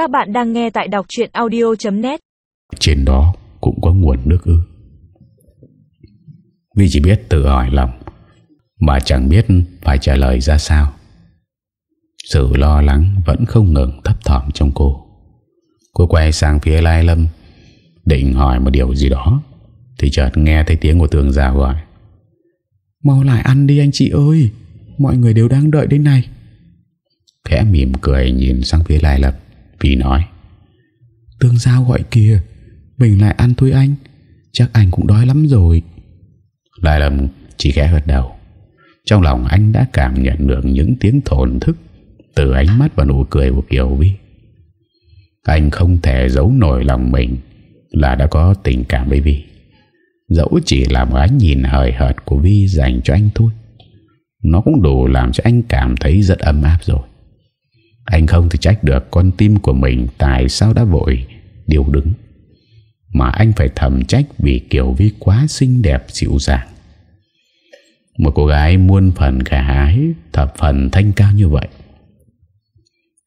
Các bạn đang nghe tại đọc chuyện audio.net Trên đó cũng có nguồn nước ư. Vi chỉ biết tự hỏi lòng, Mà chẳng biết phải trả lời ra sao. Sự lo lắng vẫn không ngừng thấp thỏm trong cô. Cô quay sang phía Lai Lâm, Định hỏi một điều gì đó, Thì chợt nghe thấy tiếng của tường già gọi. Mau lại ăn đi anh chị ơi, Mọi người đều đang đợi đến này Khẽ mỉm cười nhìn sang phía Lai Lâm. Vì nói. Tương giao gọi kìa Mình lại ăn thôi anh. Chắc anh cũng đói lắm rồi. Lai Lâm chỉ khẽ gật đầu. Trong lòng anh đã cảm nhận được những tiếng thổn thức Từ ánh mắt và nụ cười của Kiều Vi. Anh không thể giấu nổi lòng mình Là đã có tình cảm với Vi. Dẫu chỉ là một ánh nhìn hời hợt của Vi dành cho anh thôi Nó cũng đủ làm cho anh cảm thấy rất ấm áp rồi anh không thể trách được con tim của mình Tại sao đã vội. Điều đứng. Mà anh phải thầm trách vì Kiều Vi quá xinh đẹp dịu dàng. Một cô gái muôn phần khả ái, Thập phần thanh cao như vậy.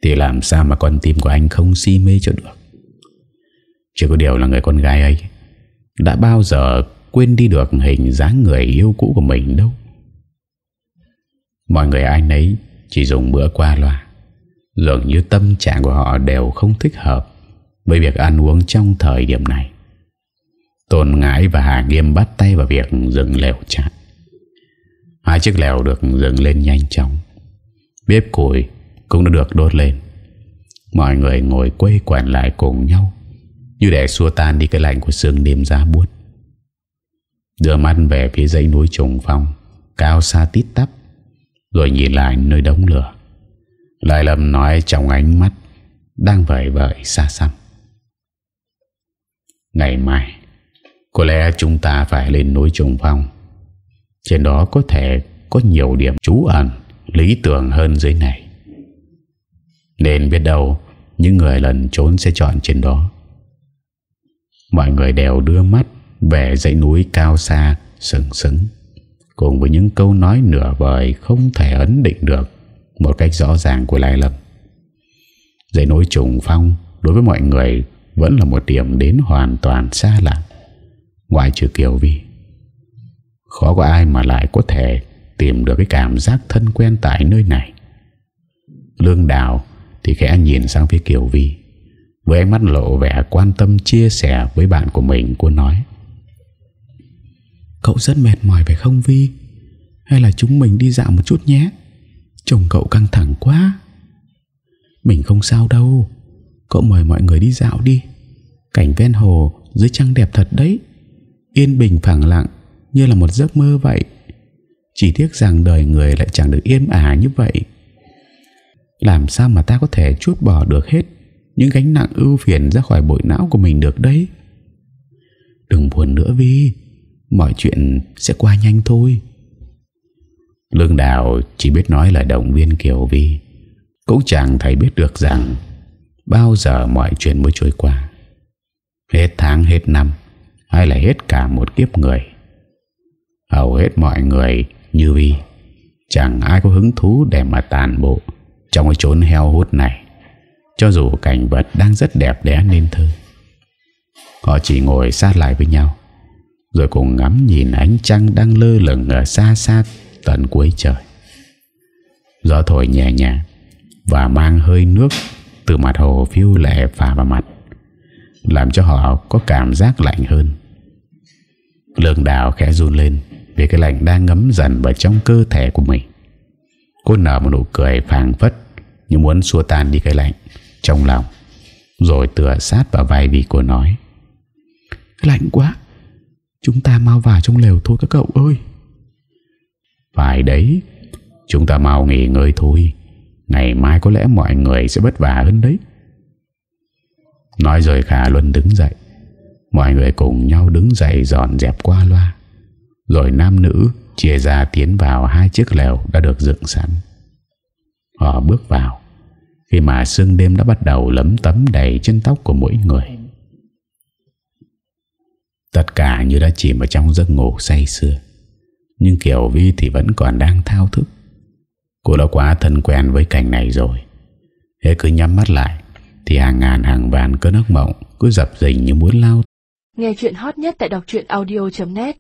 Thì làm sao mà con tim của anh không si mê cho được? Chỉ có điều là người con gái ấy Đã bao giờ quên đi được hình dáng người yêu cũ của mình đâu. Mọi người anh ấy chỉ dùng bữa qua loa. Dường như tâm trạng của họ đều không thích hợp Với việc ăn uống trong thời điểm này. Tôn Ngãi và Hà Nghiêm bắt tay vào việc dựng lều trại. Hai chiếc lều được dựng lên nhanh chóng. Bếp củi cũng đã được đốt lên. Mọi người ngồi quây quần lại cùng nhau, Như để xua tan đi cái lạnh của sương đêm giá buốt. Đưa mắt về phía dãy núi trùng phong, Cao xa tít tắp, Rồi nhìn lại nơi đống lửa. Lại lầm nói trong ánh mắt Đang vời vợi xa xăm. Ngày mai, Có lẽ chúng ta phải lên núi trùng phong. Trên đó có thể Có nhiều điểm trú ẩn, Lý tưởng hơn dưới này. Nên biết đâu, Những người lần trốn sẽ chọn trên đó. Mọi người đều đưa mắt về dãy núi cao xa, sừng sững, cùng với những câu nói nửa vời không thể ấn định được một cách rõ ràng của Lai Lâm. Dãy núi trùng phong đối với mọi người vẫn là một điểm đến hoàn toàn xa lạ ngoại trừ Kiều Vi. Khó có ai mà lại có thể tìm được cái cảm giác thân quen tại nơi này. Lương Đào thì khẽ nhìn sang phía Kiều Vi, với ánh mắt lộ vẻ quan tâm chia sẻ với bạn của mình cô nói, Cậu rất mệt mỏi phải không Vi Hay là chúng mình đi dạo một chút nhé Chồng cậu căng thẳng quá. Mình không sao đâu. Cậu mời mọi người đi dạo đi. Cảnh ven hồ dưới trăng đẹp thật đấy. Yên bình phẳng lặng, Như là một giấc mơ vậy. Chỉ tiếc rằng đời người lại chẳng được yên ả như vậy. Làm sao mà ta có thể chút bỏ được hết Những gánh nặng ưu phiền ra khỏi bội não của mình được đấy? Đừng buồn nữa Vi. Mọi chuyện sẽ qua nhanh thôi. Lương Đào chỉ biết nói là động viên Kiều Vi. Cũng chẳng thấy biết được rằng Bao giờ mọi chuyện mới trôi qua. Hết tháng, hết năm, Hay là hết cả một kiếp người. Hầu hết mọi người như Vi, Chẳng ai có hứng thú để mà tàn bộ Trong cái chốn heo hút này. Cho dù cảnh vật đang rất đẹp đẽ nên thơ, Họ chỉ ngồi sát lại với nhau, rồi cùng ngắm nhìn ánh trăng đang lơ lửng ở xa xa tận cuối trời. Gió thổi nhẹ nhàng Và mang hơi nước từ mặt hồ phiêu lệ phả vào mặt, Làm cho họ có cảm giác lạnh hơn. Lương đào khẽ run lên Vì cái lạnh đang ngấm dần vào trong cơ thể của mình. Cô nở một nụ cười phàng phất Như muốn xua tan đi cái lạnh Trong lòng, Rồi tựa sát vào vai vì cô nói, Lạnh quá, Chúng ta mau vào trong lều thôi các cậu ơi. Phải đấy. Chúng ta mau nghỉ ngơi thôi. Ngày mai có lẽ mọi người sẽ vất vả hơn đấy. Nói rồi Khả Luân đứng dậy. Mọi người cùng nhau đứng dậy dọn dẹp qua loa. Rồi nam nữ chia ra tiến vào hai chiếc lều đã được dựng sẵn. Họ bước vào. Khi mà sương đêm đã bắt đầu lấm tấm đầy chân tóc của mỗi người. Tất cả như đã chìm vào trong giấc ngủ say sưa. Nhưng Kiều Vi thì vẫn còn đang thao thức. Cô đã quá thân quen với cảnh này rồi. Thế cứ nhắm mắt lại, Thì hàng ngàn hàng vạn cơn ác mộng Cứ dập dình như muốn lao Nghe chuyện hot nhất tại đọc audio.net